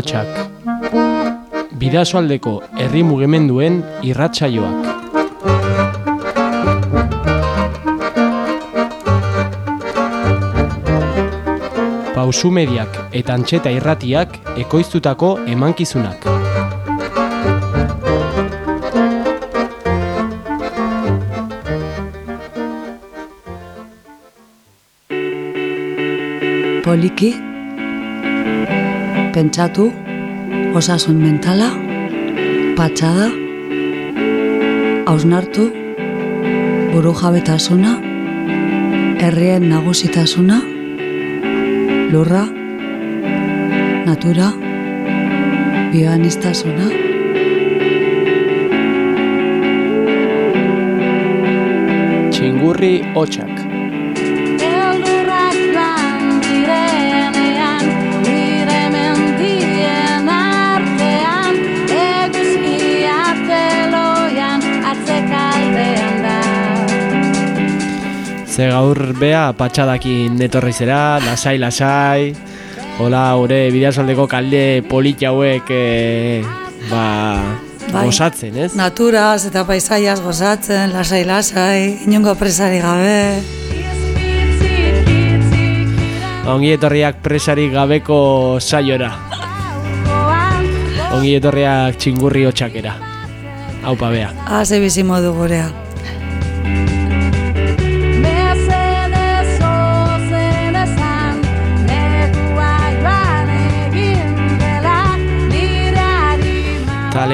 hotxak. Bidasoaldeko herri mugimenduen irratsaioak. Pausu mediak eta antxeta irratiak ekoiztutako emankizunak. Poliki, pentsatu, osasun mentala, patxada, hausnartu, buru jabetasuna, herrien nagusitasuna, lurra, natura, bioanistasuna, Txingurri hotxak. Ze gaur bea patxadakin etorri zera, lasai, lasai. Hola, gure bideazaldeko kalde polit hauek e, ba, Bai. gozatzen, ez? naturaz eta paisaiaz gozatzen, lasai-lasai, inungo presari gabe. Ongi etorriak presari gabeko saiora. Ongi etorriak txingurri hotxakera. Aupa bea. Haze bizi modu gurea.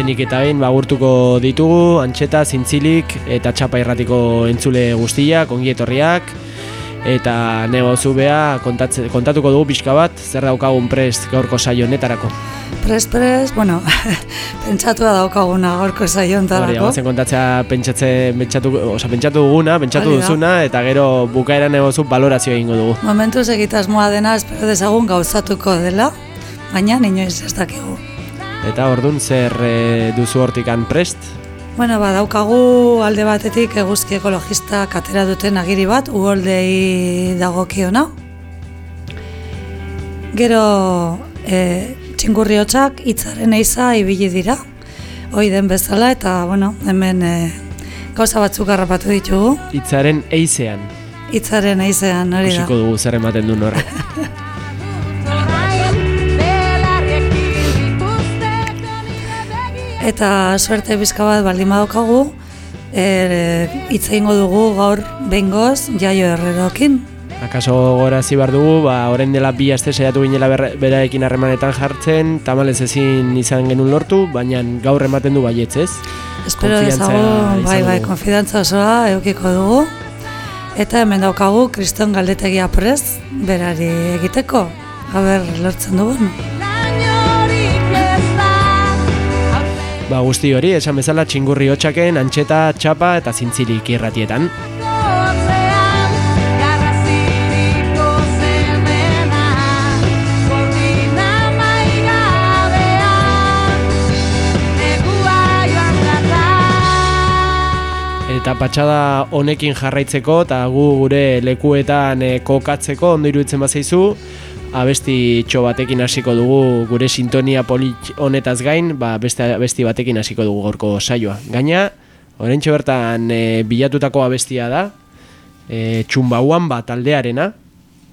Lehenik eta behin bagurtuko ditugu, antxeta, zintzilik eta txapa irratiko entzule guztiak, ongi etorriak. Eta nego zubea kontatze, kontatuko dugu pixka bat, zer daukagun prest gaurko saio honetarako. Pres, pres, bueno, pentsatua daukaguna gorko saio Hori, ontarako. abatzen kontatzea pentsatze, pentsatu, oza, pentsatu duguna, pentsatu Hori duzuna, eta gero bukaera nego zu balorazio egingo dugu. Momentu egitasmoa dena espero dezagun gauzatuko dela, baina inoiz ez dakigu. Eta ordun zer e, duzu hortikan prest? Bueno, ba, daukagu alde batetik eguzki ekologista atera duten agiri bat, uholdei dagokiona. Gero, e, txingurri hotxak hitzaren eiza ibili dira, hoi den bezala, eta, bueno, hemen e, gauza batzuk harrapatu ditugu, Hitzaren eizean, hitzaren eizean hori da. ikusiko dugu zer ematen duen horrek. Eta suerte bizka bat baldin badaukagu, er, hitz egingo dugu gaur behingoz jaio herrerokin. Akaso gorazi behar dugu, ba, orain dela bi aste saiatu ginela berarekin harremanetan jartzen, tamalez ezin izan genuen lortu, baina gaur ematen du baietz ez? Espero dezagun, bai, bai, konfidantza osoa eukiko dugu. Eta hemen daukagu kriston galdetegia prez, berari egiteko. Haber lortzen dugun. Ba guzti hori, esan bezala txingurri hotxaken, antxeta, txapa eta zintzilik irratietan. Eta patxada honekin jarraitzeko eta gu gure lekuetan e, kokatzeko ondo iruditzen bazaizu, abesti txo batekin hasiko dugu gure sintonia polit honetaz gain, ba, beste abesti batekin hasiko dugu gorko saioa. Gaina, oraintxe bertan e, bilatutako abestia da, e, txumbauan bat taldearena,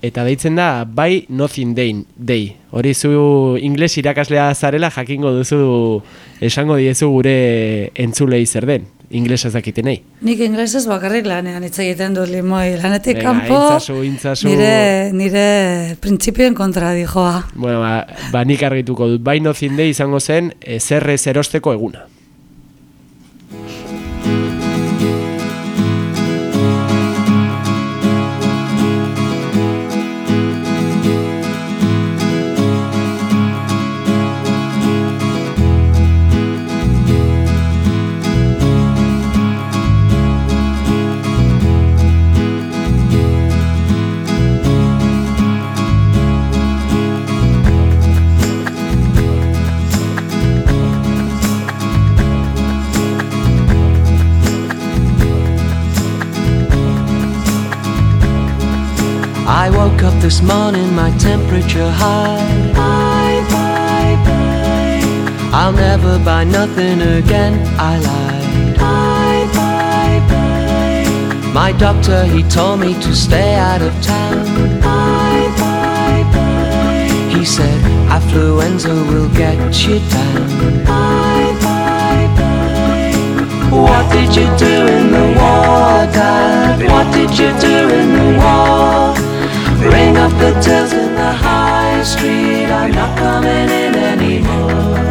eta deitzen da By Nothing Day. Day. Hori zu ingles irakaslea zarela jakingo duzu esango diezu gure entzulei zer den, inglesa ez dakitenei. Nik inglesez bakarrik lanean hitz egiten dut limoi. Lanetik kanpo, intzazu, intzazu. nire, nire printzipioen kontra dijoa. Bueno, ba, ba nik argituko dut. Nothing Day izango zen e, zerrez erosteko eguna. This morning, my temperature high. Bye, bye, bye. I'll never buy nothing again. I lied. Bye, bye, bye. My doctor, he told me to stay out of town. Bye, bye, bye. He said affluenza will get you down. Bye, bye, bye. What did you do in the war, Dad? What did you do in the war? Bring up the tills in the high street. I'm not coming in anymore.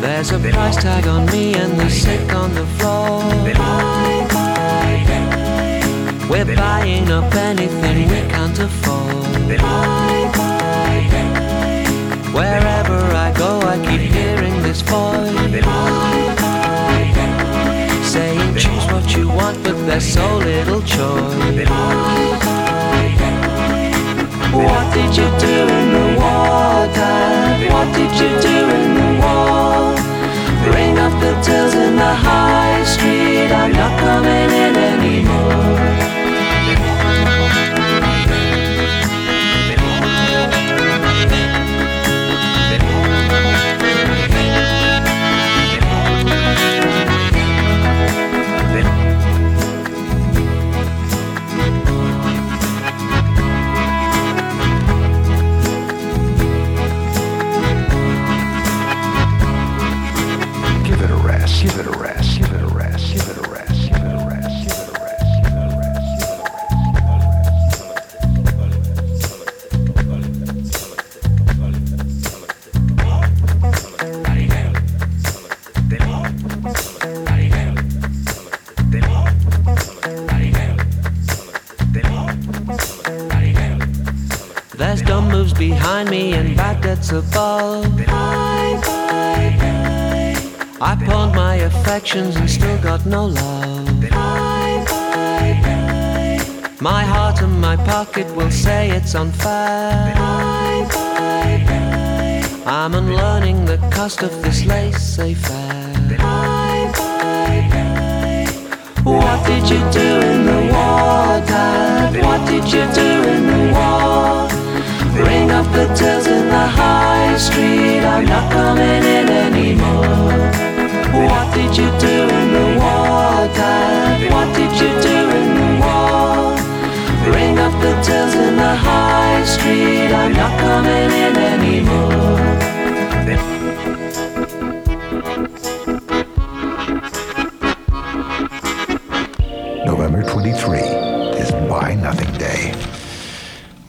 There's a price tag on me and the sick on the floor. We're buying up anything we can't afford. Keep hearing this voice. Saying choose what you want, but there's so little choice. What did you do in the Dad? What did you do in the war? Bring up the tills in the high street. I'm not coming in anymore. Give it a rest, give it a rest, give it a rest, give it a rest, give it a rest, give it a rest, give it a rest. There's dumb moves behind me and bad debts above. I pawned my affections and still got no love. Bye, bye, bye. My heart and my pocket will say it's unfair. Bye, bye, bye. I'm unlearning the cost of this laissez-faire. Bye, bye, bye. What did you do in the war, Dad? What did you do in the war? Bring up the tills in the high street. I'm not coming in anymore. What did you do in the war, Dad? What did you do in the war? Bring up the tills in the high street. I'm not coming in anymore. November 23 is Buy Nothing Day.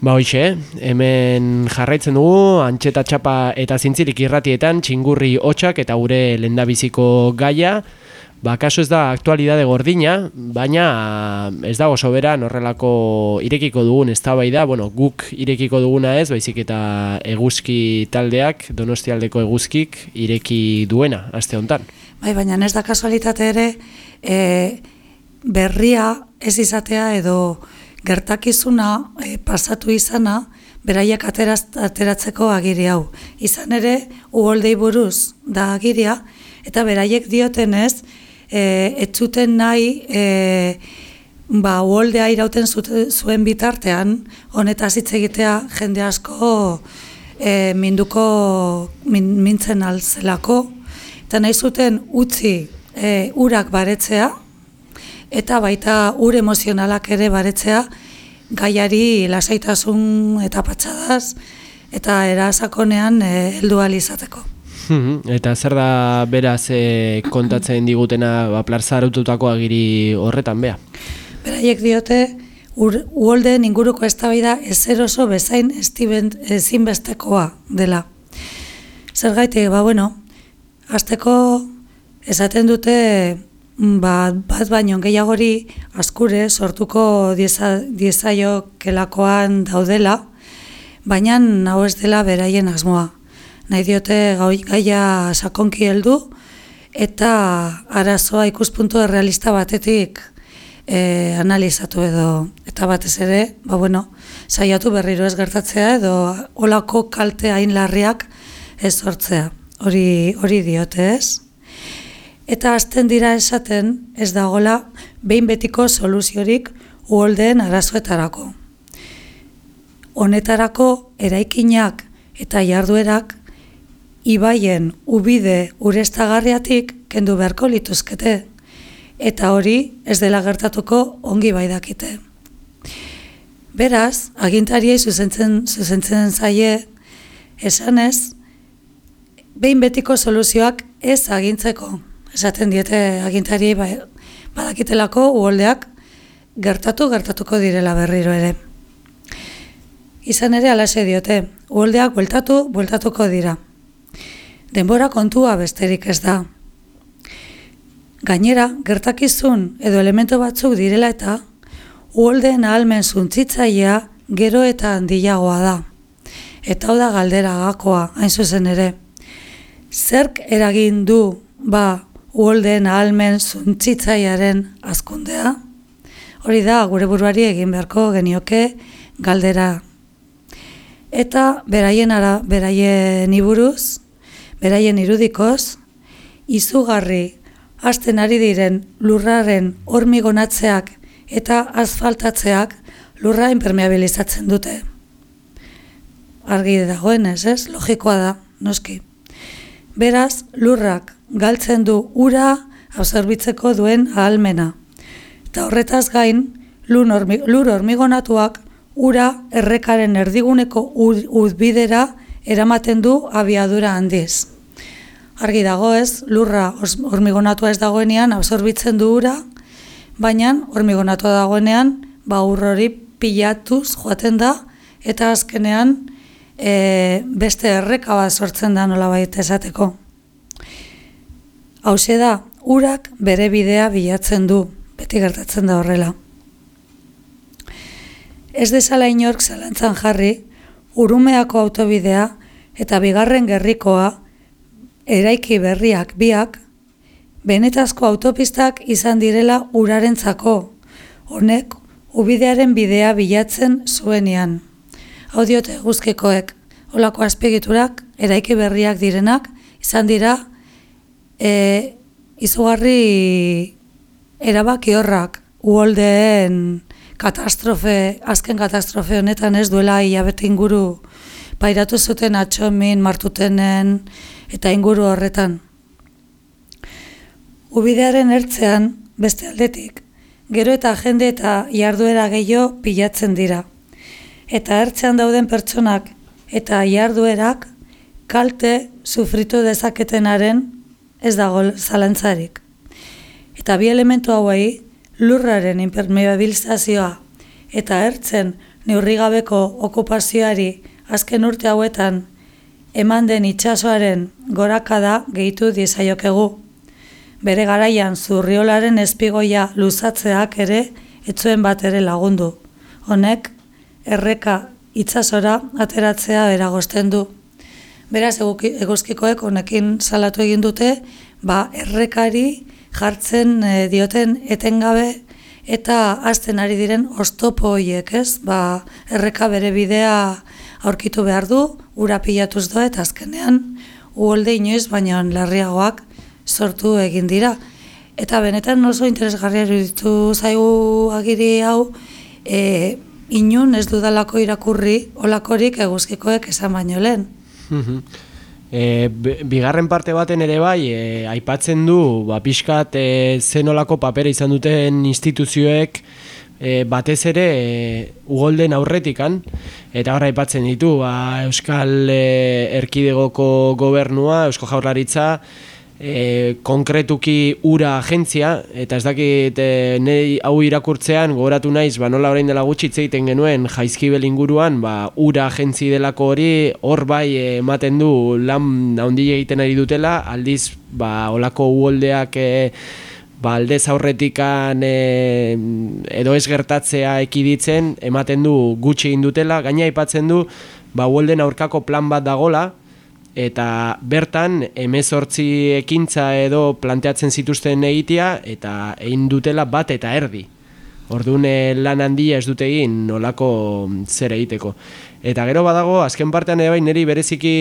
Ba hoxe, hemen jarraitzen dugu, antxeta txapa eta zintzirik irratietan, txingurri hotxak eta gure lendabiziko gaia. Ba, kasu ez da aktualidade gordina, baina ez dago soberan horrelako irekiko dugun eztabaida, bueno, guk irekiko duguna ez, baizik eta eguzki taldeak, donostialdeko eguzkik ireki duena, aste hontan. Bai, baina ez da kasualitate ere, e, berria ez izatea edo gertakizuna e, pasatu izana, beraiek ateraz, ateratzeko agiri hau. Izan ere, uholdei buruz da agiria, eta beraiek diotenez, e, ez zuten nahi, e, ba, uholdea irauten zuen bitartean, honetaz hitz egitea jende asko e, minduko min, mintzen alzelako, eta nahi zuten utzi e, urak baretzea, eta baita ur emozionalak ere baretzea gaiari lasaitasun eta patxadaz eta erasakonean e, heldu ahal izateko. Mhm, Eta zer da beraz e, kontatzen digutena ba, plarzarututako agiri horretan, bea? Beraiek diote, ur, uholden inguruko eztabaida ezer oso bezain ezinbestekoa dela. Zergaitik, ba bueno, hasteko esaten dute ba, bat baino gehiagori askure sortuko dieza, diezaiokelakoan daudela, baina hau ez dela beraien asmoa. Nahi diote gaia sakonki heldu eta arazoa ikuspuntu errealista batetik e, analizatu edo eta batez ere, ba bueno, saiatu berriro ez gertatzea edo olako kalte hain larriak ez sortzea. Hori hori diote, ez? Eta hasten dira esaten ez dagola behin betiko soluziorik uholdeen arazoetarako. Honetarako eraikinak eta jarduerak ibaien ubide urestagarriatik kendu beharko lituzkete, eta hori ez dela gertatuko ongi bai dakite. Beraz, agintariei zuzentzen, zuzentzen zaie esanez, behin betiko soluzioak ez agintzeko. Esaten diete agintariei bai, badakitelako uholdeak gertatu gertatuko direla berriro ere. Izan ere alase diote, uholdeak bueltatu, bueltatuko dira. Denbora kontua besterik ez da. Gainera, gertakizun edo elemento batzuk direla eta uholdeen ahalmen zuntzitzailea gero eta handiagoa da. Eta hau da galdera gakoa, hain zuzen ere. Zerk eragin du ba uholdeen ahalmen zuntzitzailearen azkundea? Hori da, gure buruari egin beharko genioke galdera. Eta beraien ara, beraien iburuz, beraien irudikoz, izugarri hasten ari diren lurraren hormigonatzeak eta asfaltatzeak lurra impermeabilizatzen dute. Argi dagoenez, ez? Logikoa da, noski. Beraz, lurrak galtzen du ura absorbitzeko duen ahalmena. Eta horretaz gain, lur, hormi, lur hormigonatuak ura errekaren erdiguneko ud- udbidera eramaten du abiadura handiz. Argi dago ez, lurra hormigonatua ez dagoenean absorbitzen du ura, baina hormigonatua dagoenean ba hori pilatuz joaten da eta azkenean e, beste erreka bat sortzen da nolabait esateko. Hauxe da, urak bere bidea bilatzen du, beti gertatzen da horrela. Ez dezala inork zalantzan jarri, urumeako autobidea eta bigarren gerrikoa eraiki berriak biak, benetazko autopistak izan direla urarentzako, honek ubidearen bidea bilatzen zuenean. Hau diote guzkikoek, olako azpigiturak, eraiki berriak direnak, izan dira e, izugarri erabaki horrak uholdeen katastrofe, azken katastrofe honetan ez duela hilabete inguru pairatu zuten atxomin, martutenen eta inguru horretan. Ubidearen ertzean, beste aldetik, gero eta jende eta jarduera gehiago pilatzen dira. Eta ertzean dauden pertsonak eta jarduerak kalte sufritu dezaketenaren ez dago zalantzarik. Eta bi elementu hauei, lurraren impermeabilizazioa eta ertzen neurrigabeko okupazioari azken urte hauetan eman den itsasoaren gorakada gehitu diezaiokegu. Bere garaian zurriolaren espigoia luzatzeak ere etzuen bat ere lagundu. Honek erreka itsasora ateratzea eragosten du. Beraz eguzkikoek honekin salatu egin dute, ba errekari jartzen eh, dioten etengabe eta hasten ari diren oztopo horiek, ez? Ba, erreka bere bidea aurkitu behar du, ura pilatuz doa eta azkenean uholde inoiz baina larriagoak sortu egin dira. Eta benetan oso interesgarria iruditu zaigu agiri hau, e, inun ez dudalako irakurri olakorik eguzkikoek esan baino lehen. E, bigarren parte baten ere bai, e, aipatzen du, ba, pixkat e, zenolako papera izan duten instituzioek e, batez ere e, ugolden aurretikan, eta horra aipatzen ditu, ba, Euskal e, Erkidegoko gobernua, Eusko Jaurlaritza, e, konkretuki ura agentzia, eta ez dakit e, nei hau irakurtzean gogoratu naiz, ba, nola orain dela gutxi hitz egiten genuen jaizkibel inguruan, ba, ura agentzi delako hori, hor bai ematen du lan handi egiten ari dutela, aldiz ba, olako uholdeak e, ba, aldez aurretikan e, edo ez gertatzea ekiditzen, ematen du gutxi egin dutela, gaina aipatzen du, ba, uholden aurkako plan bat dagola, eta bertan emezortzi ekintza edo planteatzen zituzten egitea eta egin dutela bat eta erdi. Orduan eh, lan handia ez dute egin nolako zer egiteko. Eta gero badago, azken partean ere bai niri bereziki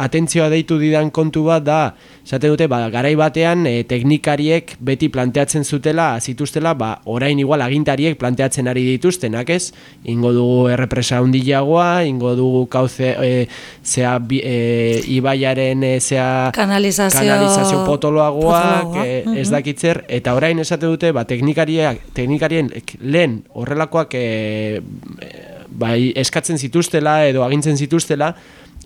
atentzioa deitu didan kontu bat da, esaten dute, ba, garai batean e, teknikariek beti planteatzen zutela, zituztela, ba, orain igual agintariek planteatzen ari dituztenak ez, ingo dugu errepresa handiagoa, ingo dugu kauze, e, zea, bi- e, ibaiaren, e, zea, Kanalizazio- kanalizazio potoloagoak, potoloagoa, e, ez mhm. dakitzer, eta orain esate dute, ba, teknikariak, teknikarien lehen horrelakoak e, bai, eskatzen zituztela edo agintzen zituztela,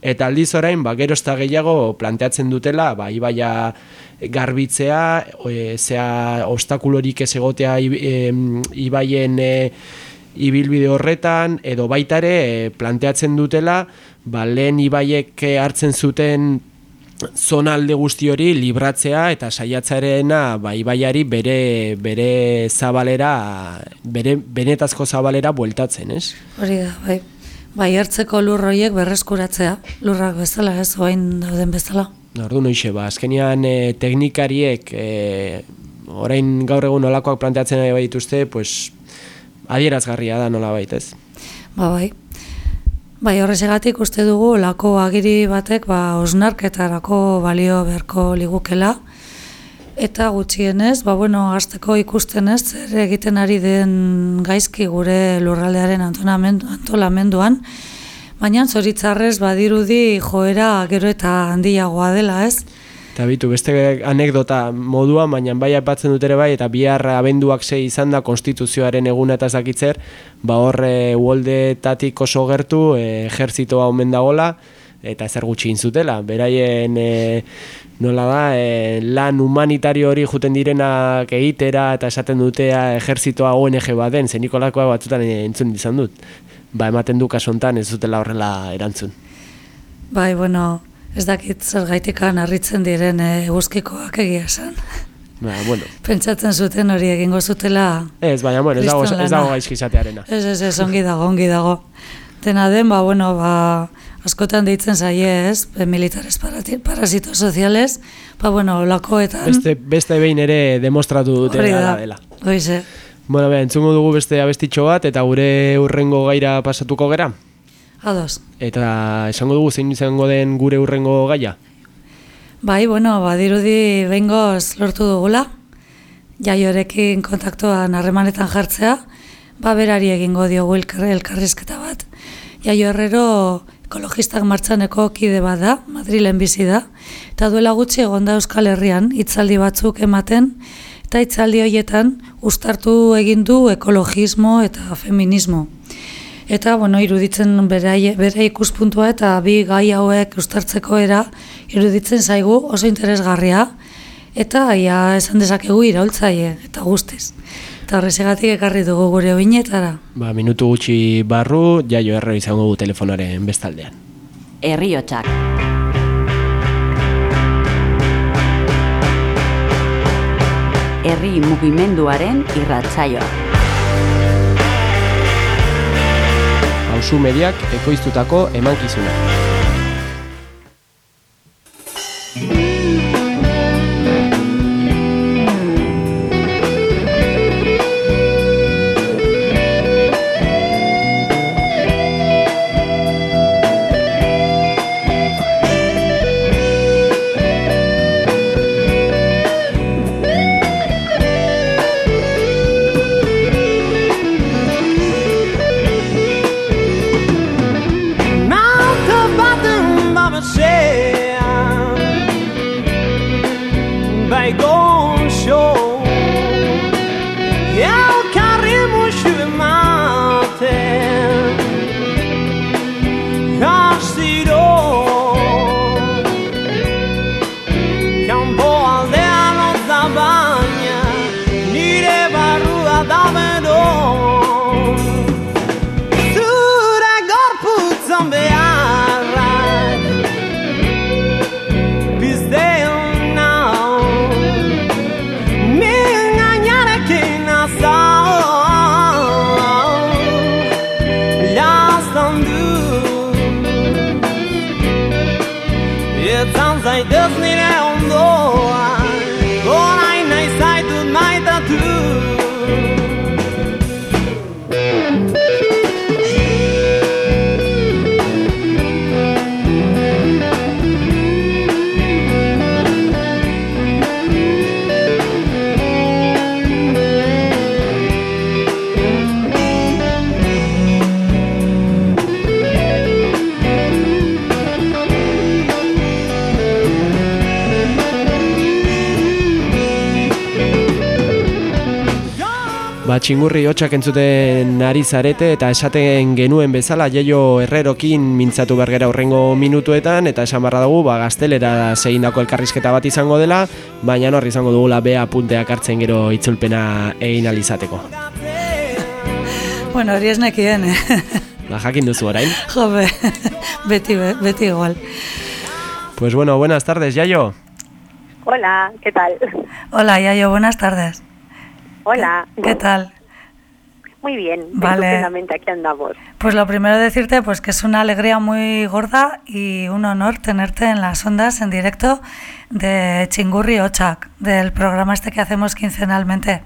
eta aldiz orain, ba, gero eta gehiago planteatzen dutela, ba, ibaia garbitzea, e, zea obstakulorik ez egotea em, ibaien e, ibilbide horretan, edo baita ere e, planteatzen dutela, ba, lehen ibaiek e, hartzen zuten zonalde guzti hori libratzea eta saiatzarena ba, ibaiari bere, bere zabalera, bere benetazko zabalera bueltatzen, ez? Hori da, bai. Bai, hartzeko lur horiek berreskuratzea, lurrak bezala, ez, oain dauden bezala. Ordu noixe, ba, azkenean e, teknikariek e, orain gaur egun olakoak planteatzen ari baituzte, pues, adierazgarria da nola ez? Ba, bai. Bai, horrezegatik uste dugu lako agiri batek ba, osnarketarako balio beharko ligukela. Eta gutxienez, ba, bueno, hasteko ikusten ez, zer egiten ari den gaizki gure lurraldearen antolamendu, antolamenduan, baina zoritzarrez badirudi joera gero eta handiagoa dela, ez? Eta bitu, beste anekdota moduan, baina bai aipatzen dut ere bai, eta bihar abenduak sei izan da konstituzioaren eguna eta ez dakitzer, ba hor e, uoldetatik oso gertu, e, ejertzitoa omen dagola, eta ezer gutxi egin zutela. Beraien e, nola da, e, lan humanitario hori juten direnak egitera eta esaten dutea ejertzitoa ONG bat den, zenikolakoa batzutan entzun izan dut. Ba, ematen du kasu hontan ez dutela horrela erantzun. Bai, bueno, ez dakit zergaitikan harritzen diren e, eguzkikoak egia esan. Ba, bueno. Pentsatzen zuten hori egingo zutela Ez, baina, bueno, ez dago, ez dago lana. gaizki izatearena. Ez, ez, ez, ongi dago, ongi dago. Dena den, ba, bueno, ba, askotan deitzen zaie, ez, militares parasito soziales, ba, bueno, lakoetan, Beste, beste behin ere demostratu dute da, dela. Hoize. Bueno, beha, entzungo dugu beste abestitxo bat eta gure urrengo gaira pasatuko gera. Ados. Eta esango dugu zein izango den gure urrengo gaia. Bai, bueno, badirudi behingoz lortu dugula, jaiorekin kontaktuan harremanetan jartzea, ba berari egingo diogu elkar, elkarrizketa bat. Jaio herrero ekologistak martxaneko kide bat da, Madrilen bizi da, eta duela gutxi egonda Euskal Herrian hitzaldi batzuk ematen, eta hitzaldi horietan ustartu egin du ekologismo eta feminismo. Eta, bueno, iruditzen bere, ikuspuntua eta bi gai hauek ustartzeko era iruditzen zaigu oso interesgarria eta ia esan dezakegu iraultzaile eta guztiz. Eta horrezegatik ekarri dugu gure oinetara. Ba, minutu gutxi barru, jaio erro izango du telefonaren bestaldean. Herriotsak. Herri mugimenduaren irratsaioa. Hauzu mediak ekoiztutako emankizuna. Ba, txingurri hotxak entzuten ari zarete eta esaten genuen bezala jaio herrerokin mintzatu bergera horrengo minutuetan eta esan barra dugu ba, gaztelera segindako elkarrizketa bat izango dela, baina hor izango dugula bea punteak hartzen gero itzulpena egin alizateko. Bueno, hori ez nekien, eh? Ba, jakin duzu orain. Jo, be, beti, be- beti igual. Pues bueno, buenas tardes, Yayo. Hola, ¿qué tal? Hola, Yayo, buenas tardes. Hola. ¿Qué tal? Muy bien, Vale. aquí andamos. Pues lo primero decirte pues que es una alegría muy gorda y un honor tenerte en las ondas en directo de Chingurri Ochak, del programa este que hacemos quincenalmente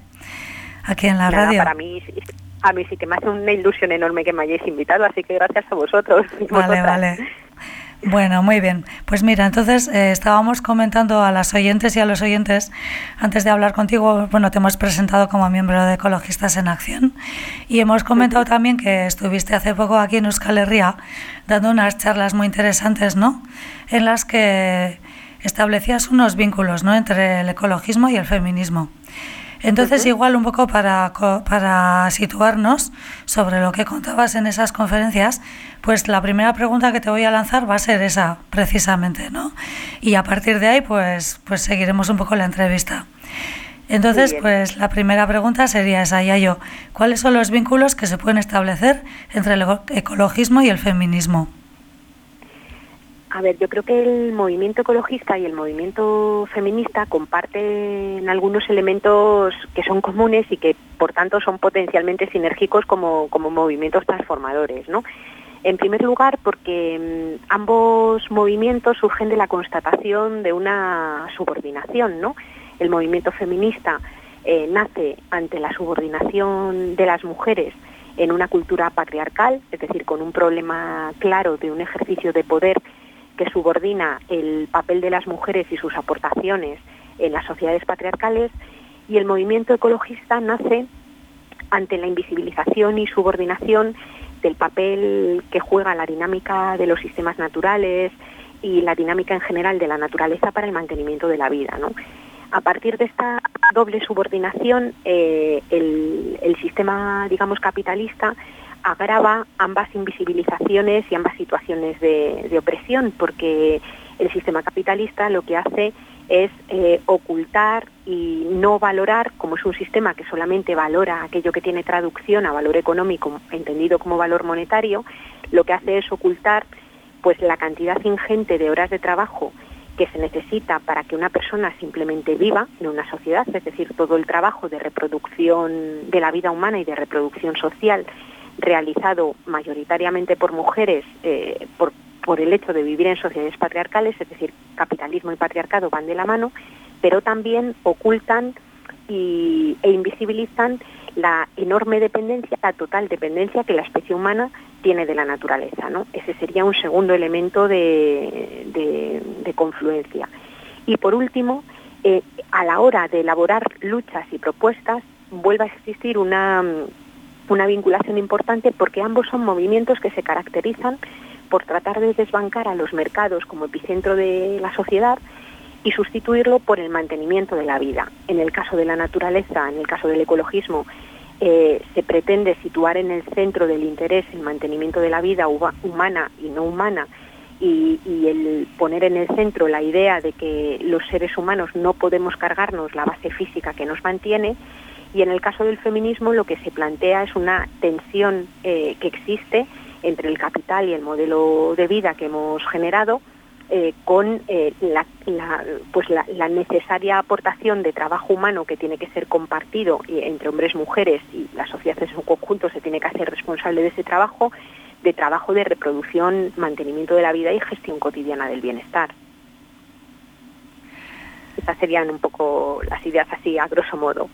aquí en la Nada, radio. para mí, a mí sí que me hace una ilusión enorme que me hayáis invitado, así que gracias a vosotros. Vale, vosotras. vale. Bueno, muy bien. Pues mira, entonces eh, estábamos comentando a las oyentes y a los oyentes, antes de hablar contigo, bueno, te hemos presentado como miembro de Ecologistas en Acción y hemos comentado también que estuviste hace poco aquí en Euskal Herria dando unas charlas muy interesantes, ¿no? En las que establecías unos vínculos, ¿no? Entre el ecologismo y el feminismo. Entonces, igual un poco para, para situarnos sobre lo que contabas en esas conferencias, pues la primera pregunta que te voy a lanzar va a ser esa, precisamente, ¿no? Y a partir de ahí, pues, pues seguiremos un poco la entrevista. Entonces, pues la primera pregunta sería esa, Yayo. ¿Cuáles son los vínculos que se pueden establecer entre el ecologismo y el feminismo? A ver, yo creo que el movimiento ecologista y el movimiento feminista comparten algunos elementos que son comunes y que, por tanto, son potencialmente sinérgicos como, como movimientos transformadores, ¿no? En primer lugar, porque mm, ambos movimientos surgen de la constatación de una subordinación, ¿no? El movimiento feminista eh, nace ante la subordinación de las mujeres en una cultura patriarcal, es decir, con un problema claro de un ejercicio de poder que subordina el papel de las mujeres y sus aportaciones en las sociedades patriarcales, y el movimiento ecologista nace ante la invisibilización y subordinación del papel que juega la dinámica de los sistemas naturales y la dinámica en general de la naturaleza para el mantenimiento de la vida. ¿no? A partir de esta doble subordinación, eh, el, sistema, digamos, capitalista agrava ambas invisibilizaciones y ambas situaciones de opresión, porque el sistema capitalista lo que hace es eh, ocultar y no valorar, como es un sistema que solamente valora aquello que tiene traducción a valor económico, entendido como valor monetario, lo que hace es ocultar pues la cantidad ingente de horas de trabajo que se necesita para que una persona simplemente viva en una sociedad, es decir, todo el trabajo de reproducción de la vida humana y de reproducción social realizado mayoritariamente por mujeres eh, por, por el hecho de vivir en sociedades patriarcales, es decir, capitalismo y patriarcado van de la mano, pero también ocultan e invisibilizan la enorme dependencia, la total dependencia que la especie humana tiene de la naturaleza. ¿no? Ese sería un segundo elemento de, confluencia. Y por último, eh, a la hora de elaborar luchas y propuestas, vuelve a existir una vinculación importante porque ambos son movimientos que se caracterizan por tratar de desbancar a los mercados como epicentro de la sociedad y sustituirlo por el mantenimiento de la vida. En el caso de la naturaleza, en el caso del ecologismo, eh, se pretende situar en el centro del interés el mantenimiento de la vida humana y no humana y, y el poner en el centro la idea de que los seres humanos no podemos cargarnos la base física que nos mantiene y en el caso del feminismo lo que se plantea es una tensión eh, que existe entre el capital y el modelo de vida que hemos generado eh, con eh, la, la- pues la, la necesaria aportación de trabajo humano que tiene que ser compartido entre hombres y mujeres y la sociedad en su conjunto se tiene que hacer responsable de ese trabajo, de trabajo de reproducción, mantenimiento de la vida y gestión cotidiana del bienestar. Estas serían un poco las ideas así a grosso modo.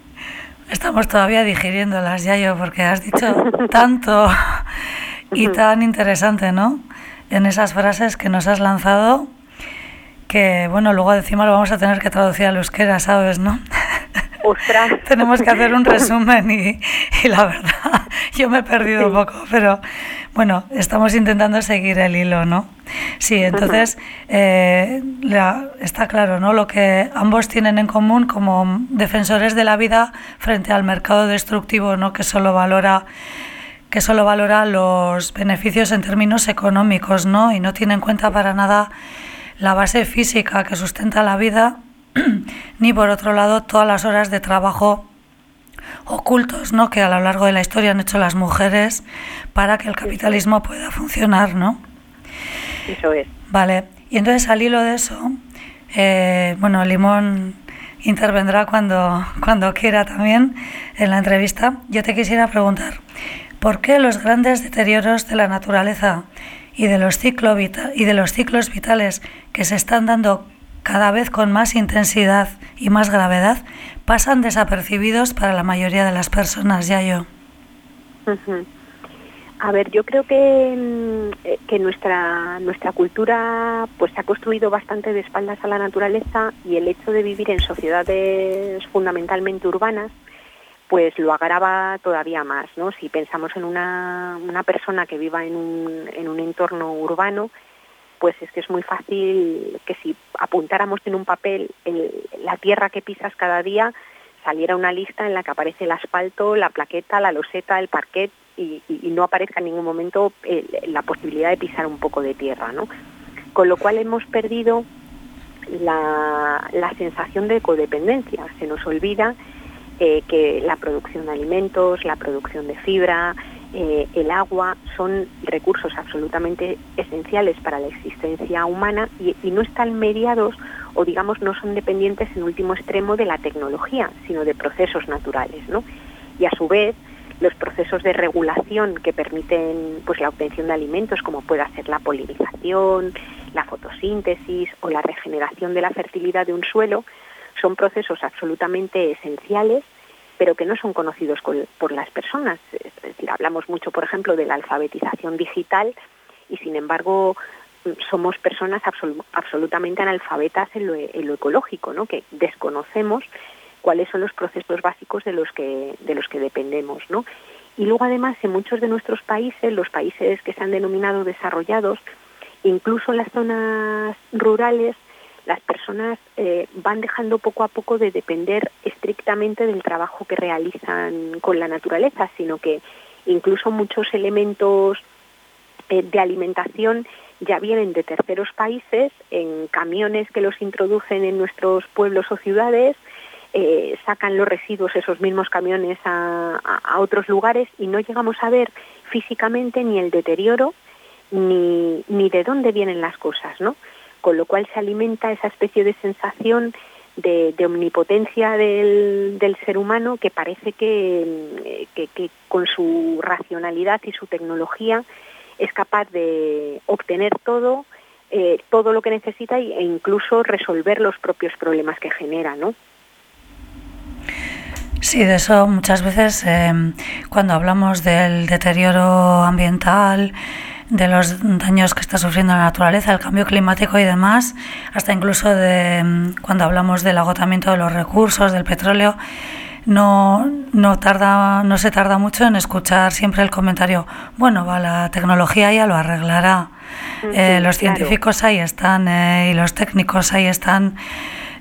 Estamos todavía digiriéndolas, Yayo, porque has dicho tanto y tan interesante, ¿no? En esas frases que nos has lanzado, que bueno, luego encima lo vamos a tener que traducir al euskera, ¿sabes, no? Ostras. Tenemos que hacer un resumen y, y la verdad, yo me he perdido un poco, pero bueno, estamos intentando seguir el hilo, ¿no? Sí, entonces eh, la- está claro, ¿no? Lo que ambos tienen en común como defensores de la vida frente al mercado destructivo, ¿no? Que solo valora que solo valora los beneficios en términos económicos, ¿no? Y no tiene en cuenta para nada la base física que sustenta la vida, ni por otro lado todas las horas de trabajo ocultos, ¿no? Que a lo largo de la historia han hecho las mujeres para que el capitalismo pueda funcionar, ¿no? Eso es. Vale, y entonces al hilo de eso, eh, bueno, Limón intervendrá cuando, cuando quiera también en la entrevista. Yo te quisiera preguntar, ¿por qué los grandes deterioros de la naturaleza y de los, ciclo y de los ciclos vitales que se están dando cada vez con más intensidad y más gravedad pasan desapercibidos para la mayoría de las personas, ya yo? A ver, yo creo que, eh, que nuestra, nuestra cultura pues se ha construido bastante de espaldas a la naturaleza y el hecho de vivir en sociedades fundamentalmente urbanas pues lo agrava todavía más, ¿no? Si pensamos en una, una persona que viva en un, en un entorno urbano, pues es que es muy fácil que si apuntáramos en un papel el- la tierra que pisas cada día, saliera una lista en la que aparece el asfalto, la plaqueta, la loseta, el parquet y, no aparezca en ningún momento el- la posibilidad de pisar un poco de tierra, ¿no? Con lo cual hemos perdido la, la sensación de codependencia. Se nos olvida eh, que la producción de alimentos, la producción de fibra, eh, el agua son recursos absolutamente esenciales para la existencia humana y, y no están mediados o digamos no son dependientes en último extremo de la tecnología, sino de procesos naturales, ¿no? Y a su vez los procesos de regulación que permiten pues la obtención de alimentos como pueda ser la polinización, la fotosíntesis o la regeneración de la fertilidad de un suelo son procesos absolutamente esenciales pero que no son conocidos por las personas. Hablamos mucho, por ejemplo, de la alfabetización digital y, sin embargo, somos personas absolu- absolutamente analfabetas en lo, e- en lo ecológico, ¿no? que desconocemos cuáles son los procesos básicos de los que, de los que dependemos. ¿no? Y luego, además, en muchos de nuestros países, los países que se han denominado desarrollados, incluso en las zonas rurales, las personas eh, van dejando poco a poco de depender estrictamente del trabajo que realizan con la naturaleza, sino que incluso muchos elementos eh, de alimentación ya vienen de terceros países en camiones que los introducen en nuestros pueblos o ciudades, eh, sacan los residuos esos mismos camiones a, a- otros lugares y no llegamos a ver físicamente ni el deterioro ni, ni de dónde vienen las cosas, ¿no? Con lo cual se alimenta esa especie de sensación de, omnipotencia del, ser humano que parece que, que- con su racionalidad y su tecnología es capaz de obtener todo, eh, todo lo que necesita e incluso resolver los propios problemas que genera, ¿no? Sí, de eso muchas veces eh, cuando hablamos del deterioro ambiental, de los daños que está sufriendo la naturaleza, el cambio climático y demás, hasta incluso de mm, cuando hablamos del agotamiento de los recursos, del petróleo, no, no, tarda, no se tarda mucho en escuchar siempre el comentario, bueno, va, la tecnología ya lo arreglará. Eh, Ujú, los claro. científicos ahí están eh, y los técnicos ahí están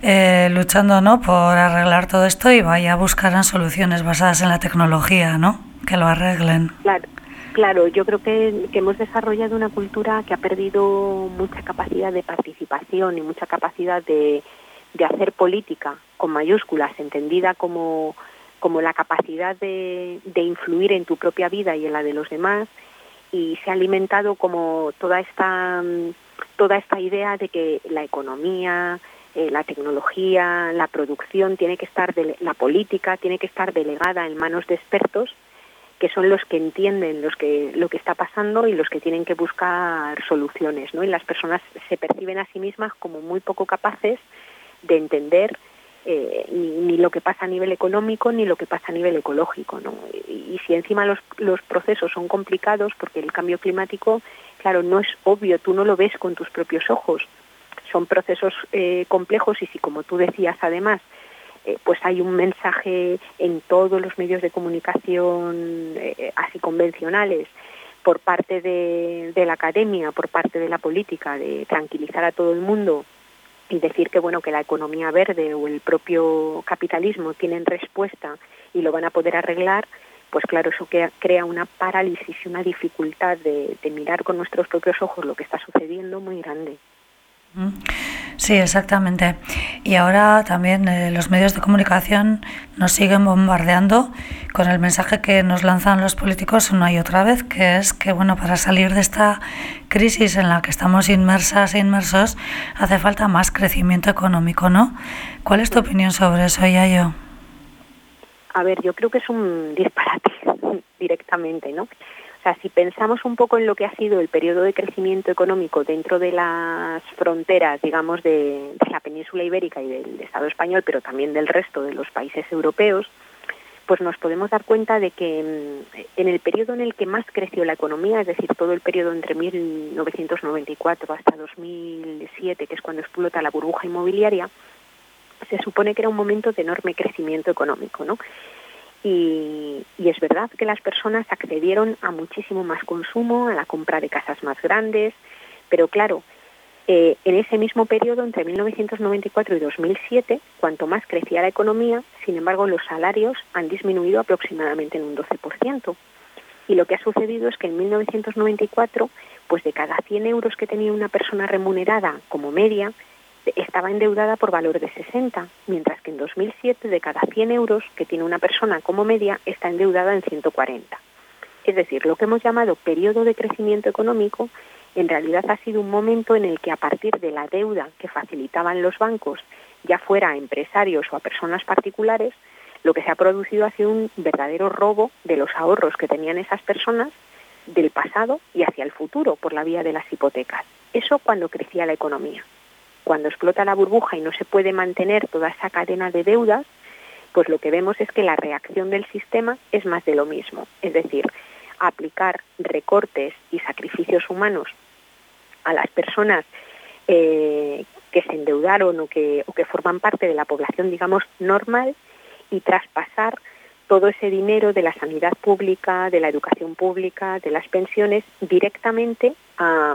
eh, luchando ¿no? por arreglar todo esto y vaya buscarán soluciones basadas en la tecnología, ¿no? Que lo arreglen. Claro, claro yo creo que, hemos desarrollado una cultura que ha perdido mucha capacidad de participación y mucha capacidad de, de hacer política con mayúsculas, entendida como, como la capacidad de, de influir en tu propia vida y en la de los demás, y se ha alimentado como toda esta, toda esta idea de que la economía, eh, la tecnología, la producción tiene que estar, la política tiene que estar delegada en manos de expertos que son los que entienden los que, lo que está pasando y los que tienen que buscar soluciones, ¿no? Y las personas se perciben a sí mismas como muy poco capaces de entender eh, ni, lo que pasa a nivel económico ni lo que pasa a nivel ecológico, ¿no? Y, y si encima los, los procesos son complicados, porque el cambio climático, claro, no es obvio, tú no lo ves con tus propios ojos, son procesos eh, complejos y si, como tú decías, además, eh, pues hay un mensaje en todos los medios de comunicación eh, así convencionales por parte de, de la academia, por parte de la política, de tranquilizar a todo el mundo y decir que bueno que la economía verde o el propio capitalismo tienen respuesta y lo van a poder arreglar, pues claro, eso crea una parálisis y una dificultad de mirar con nuestros propios ojos lo que está sucediendo muy grande. Sí, exactamente. Y ahora también eh, los medios de comunicación nos siguen bombardeando con el mensaje que nos lanzan los políticos una y otra vez, que es que bueno, para salir de esta crisis en la que estamos inmersas e inmersos, hace falta más crecimiento económico, ¿no? ¿Cuál es tu opinión sobre eso, Yayo? A ver, yo creo que es un disparate directamente, ¿no? O sea, si pensamos un poco en lo que ha sido el periodo de crecimiento económico dentro de las fronteras, digamos, de, la península ibérica y del Estado español, pero también del resto de los países europeos, pues nos podemos dar cuenta de que mm, en el periodo en el que más creció la economía, es decir, todo el periodo entre 1994 hasta 2007, que es cuando explota la burbuja inmobiliaria, se supone que era un momento de enorme crecimiento económico, ¿no? Y, es verdad que las personas accedieron a muchísimo más consumo, a la compra de casas más grandes, pero claro, eh, en ese mismo periodo, entre 1994 y 2007, cuanto más crecía la economía, sin embargo, los salarios han disminuido aproximadamente en un 12%. Y lo que ha sucedido es que en 1994, pues de cada 100 euros que tenía una persona remunerada como media, estaba endeudada por valor de 60, mientras que en 2007 de cada 100 euros que tiene una persona como media está endeudada en 140. Es decir, lo que hemos llamado periodo de crecimiento económico en realidad ha sido un momento en el que a partir de la deuda que facilitaban los bancos, ya fuera a empresarios o a personas particulares, lo que se ha producido ha sido un verdadero robo de los ahorros que tenían esas personas del pasado y hacia el futuro por la vía de las hipotecas. Eso cuando crecía la economía cuando explota la burbuja y no se puede mantener toda esa cadena de deudas, pues lo que vemos es que la reacción del sistema es más de lo mismo. Es decir, aplicar recortes y sacrificios humanos a las personas eh, que se endeudaron o que, o que forman parte de la población, digamos, normal y traspasar todo ese dinero de la sanidad pública, de la educación pública, de las pensiones, directamente a,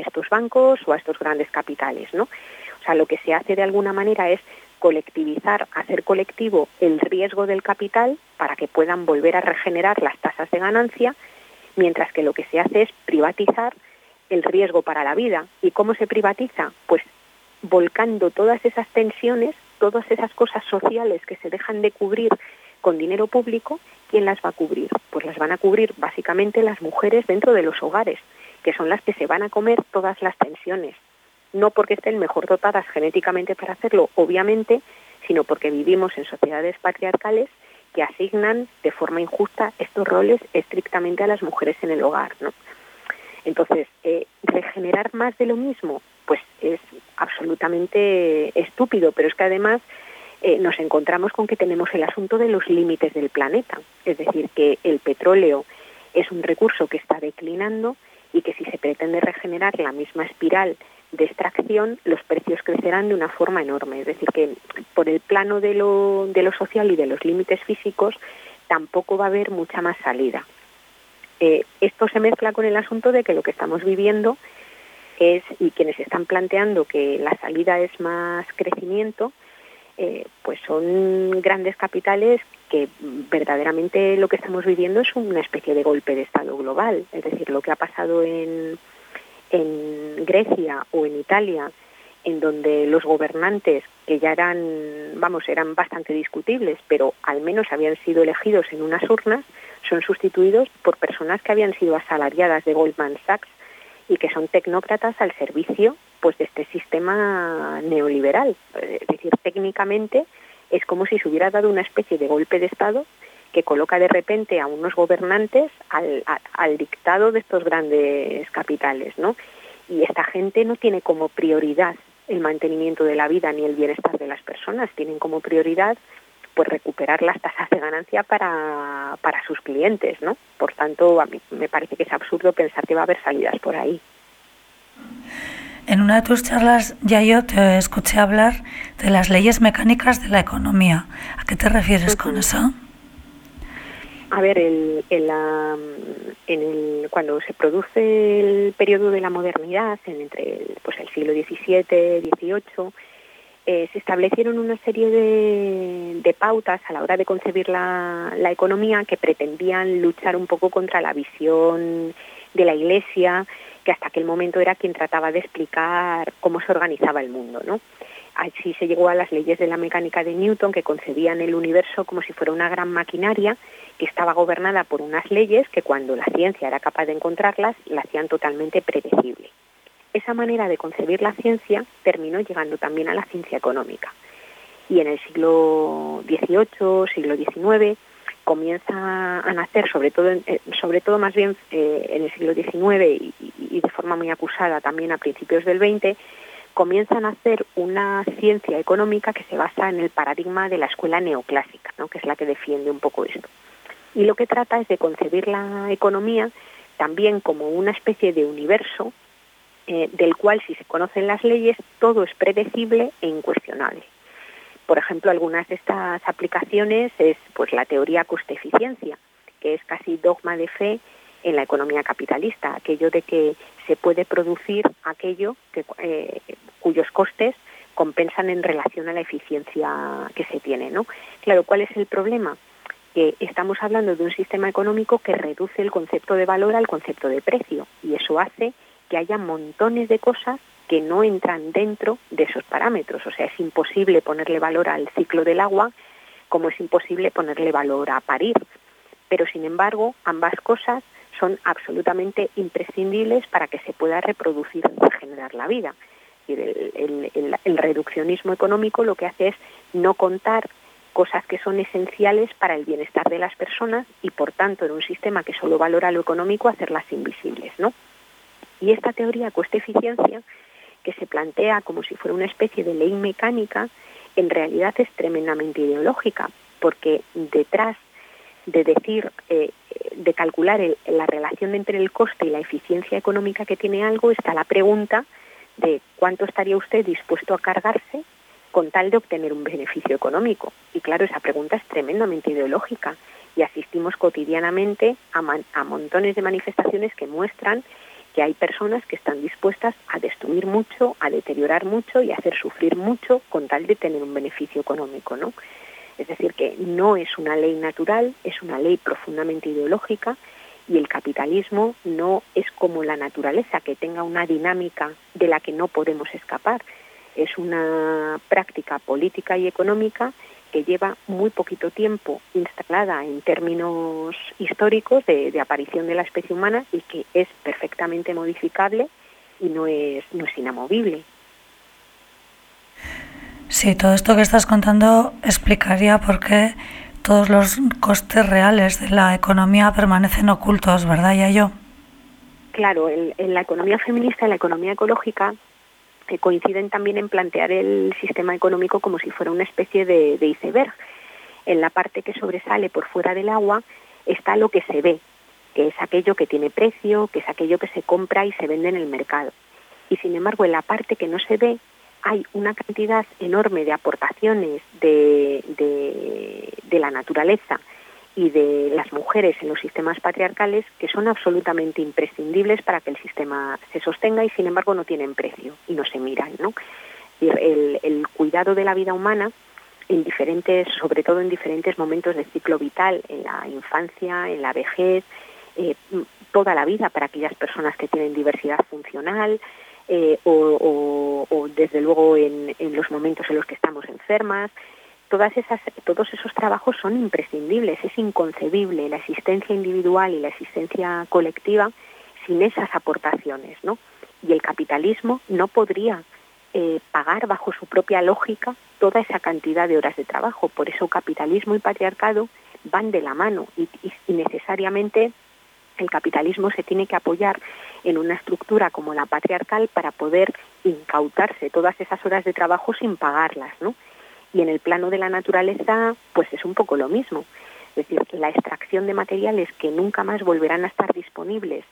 estos bancos o a estos grandes capitales, ¿no? O sea, lo que se hace de alguna manera es colectivizar, hacer colectivo el riesgo del capital para que puedan volver a regenerar las tasas de ganancia, mientras que lo que se hace es privatizar el riesgo para la vida. ¿Y cómo se privatiza? Pues volcando todas esas tensiones, todas esas cosas sociales que se dejan de cubrir con dinero público, ¿quién las va a cubrir? Pues las van a cubrir básicamente las mujeres dentro de los hogares, que son las que se van a comer todas las tensiones. No porque estén mejor dotadas genéticamente para hacerlo, obviamente, sino porque vivimos en sociedades patriarcales que asignan de forma injusta estos roles estrictamente a las mujeres en el hogar. ¿no? Entonces, eh, regenerar más de lo mismo, pues es absolutamente estúpido, pero es que además eh, nos encontramos con que tenemos el asunto de los límites del planeta, es decir, que el petróleo es un recurso que está declinando y que si se pretende regenerar la misma espiral de extracción, los precios crecerán de una forma enorme. Es decir, que por el plano de lo, social y de los límites físicos tampoco va a haber mucha más salida. Eh, esto se mezcla con el asunto de que lo que estamos viviendo es, y quienes están planteando que la salida es más crecimiento, eh, pues son grandes capitales que verdaderamente lo que estamos viviendo es una especie de golpe de Estado global. Es decir, lo que ha pasado en, en Grecia o en Italia, en donde los gobernantes, que ya eran, vamos, eran bastante discutibles, pero al menos habían sido elegidos en unas urnas, son sustituidos por personas que habían sido asalariadas de Goldman Sachs y que son tecnócratas al servicio pues de este sistema neoliberal. Es decir, técnicamente es como si se hubiera dado una especie de golpe de Estado que coloca de repente a unos gobernantes al, al dictado de estos grandes capitales, ¿no? Y esta gente no tiene como prioridad el mantenimiento de la vida ni el bienestar de las personas, tienen como prioridad pues recuperar las tasas de ganancia para, para sus clientes, ¿no? Por tanto, a mí me parece que es absurdo pensar que va a haber salidas por ahí. En una de tus charlas, ya yo te escuché hablar de las leyes mecánicas de la economía. ¿A qué te refieres con eso? A ver, el, el, en el, cuando se produce el periodo de la modernidad, en entre el, pues el siglo XVII, XVIII, eh, se establecieron una serie de, pautas a la hora de concebir la, economía que pretendían luchar un poco contra la visión de la Iglesia, que hasta aquel momento era quien trataba de explicar cómo se organizaba el mundo. Así se llegó a las leyes de la mecánica de Newton que concebían el universo como si fuera una gran maquinaria que estaba gobernada por unas leyes que cuando la ciencia era capaz de encontrarlas la hacían totalmente predecible. Esa manera de concebir la ciencia terminó llegando también a la ciencia económica. Y en el siglo XVIII, siglo XIX, comienza a nacer, sobre todo, eh, sobre todo más bien eh, en el siglo XIX y, y de forma muy acusada también a principios del XX, comienza a nacer una ciencia económica que se basa en el paradigma de la escuela neoclásica, ¿no? que es la que defiende un poco esto. Y lo que trata es de concebir la economía también como una especie de universo eh, del cual si se conocen las leyes todo es predecible e incuestionable. Por ejemplo, algunas de estas aplicaciones es pues la teoría coste-eficiencia, que es casi dogma de fe en la economía capitalista, aquello de que se puede producir aquello que, eh, cuyos costes compensan en relación a la eficiencia que se tiene, ¿no? Claro, ¿cuál es el problema? Que estamos hablando de un sistema económico que reduce el concepto de valor al concepto de precio y eso hace que haya montones de cosas que no entran dentro de esos parámetros. O sea, es imposible ponerle valor al ciclo del agua como es imposible ponerle valor a parir. Pero, sin embargo, ambas cosas son absolutamente imprescindibles para que se pueda reproducir y generar la vida. El- el reduccionismo económico lo que hace es no contar cosas que son esenciales para el bienestar de las personas y, por tanto, en un sistema que solo valora lo económico, hacerlas invisibles, ¿no? Y esta teoría coste-eficiencia, que se plantea como si fuera una especie de ley mecánica, en realidad es tremendamente ideológica, porque detrás de decir, eh, de calcular la relación entre el coste y la eficiencia económica que tiene algo, está la pregunta de cuánto estaría usted dispuesto a cargarse con tal de obtener un beneficio económico. Y claro, esa pregunta es tremendamente ideológica y asistimos cotidianamente a, a montones de manifestaciones que muestran que hay personas que están dispuestas a destruir mucho, a deteriorar mucho y a hacer sufrir mucho con tal de tener un beneficio económico, ¿no? Es decir, que no es una ley natural, es una ley profundamente ideológica y el capitalismo no es como la naturaleza, que tenga una dinámica de la que no podemos escapar. Es una práctica política y económica que lleva muy poquito tiempo instalada en términos históricos de, de aparición de la especie humana y que es perfectamente modificable y no es, no es inamovible. Sí, todo esto que estás contando explicaría por qué todos los costes reales de la economía permanecen ocultos, ¿verdad, Yayo? Claro, en, en la economía feminista y la economía ecológica eh, coinciden también en plantear el sistema económico como si fuera una especie de, iceberg. En la parte que sobresale por fuera del agua está lo que se ve, que es aquello que tiene precio, que es aquello que se compra y se vende en el mercado. Y sin embargo, en la parte que no se ve hay una cantidad enorme de aportaciones de, de la naturaleza y de las mujeres en los sistemas patriarcales que son absolutamente imprescindibles para que el sistema se sostenga y sin embargo no tienen precio y no se miran, ¿no? El, el cuidado de la vida humana en diferentes, sobre todo en diferentes momentos del ciclo vital, en la infancia, en la vejez, eh, toda la vida para aquellas personas que tienen diversidad funcional, eh, o, desde luego en, los momentos en los que estamos enfermas. Todas todos esos trabajos son imprescindibles, es inconcebible la existencia individual y la existencia colectiva sin esas aportaciones, ¿no? Y el capitalismo no podría eh, pagar bajo su propia lógica toda esa cantidad de horas de trabajo. Por eso capitalismo y patriarcado van de la mano y, y, y necesariamente el capitalismo se tiene que apoyar en una estructura como la patriarcal para poder incautarse todas esas horas de trabajo sin pagarlas, ¿no? Y en el plano de la naturaleza, pues es un poco lo mismo. Es decir, la extracción de materiales que nunca más volverán a estar disponibles,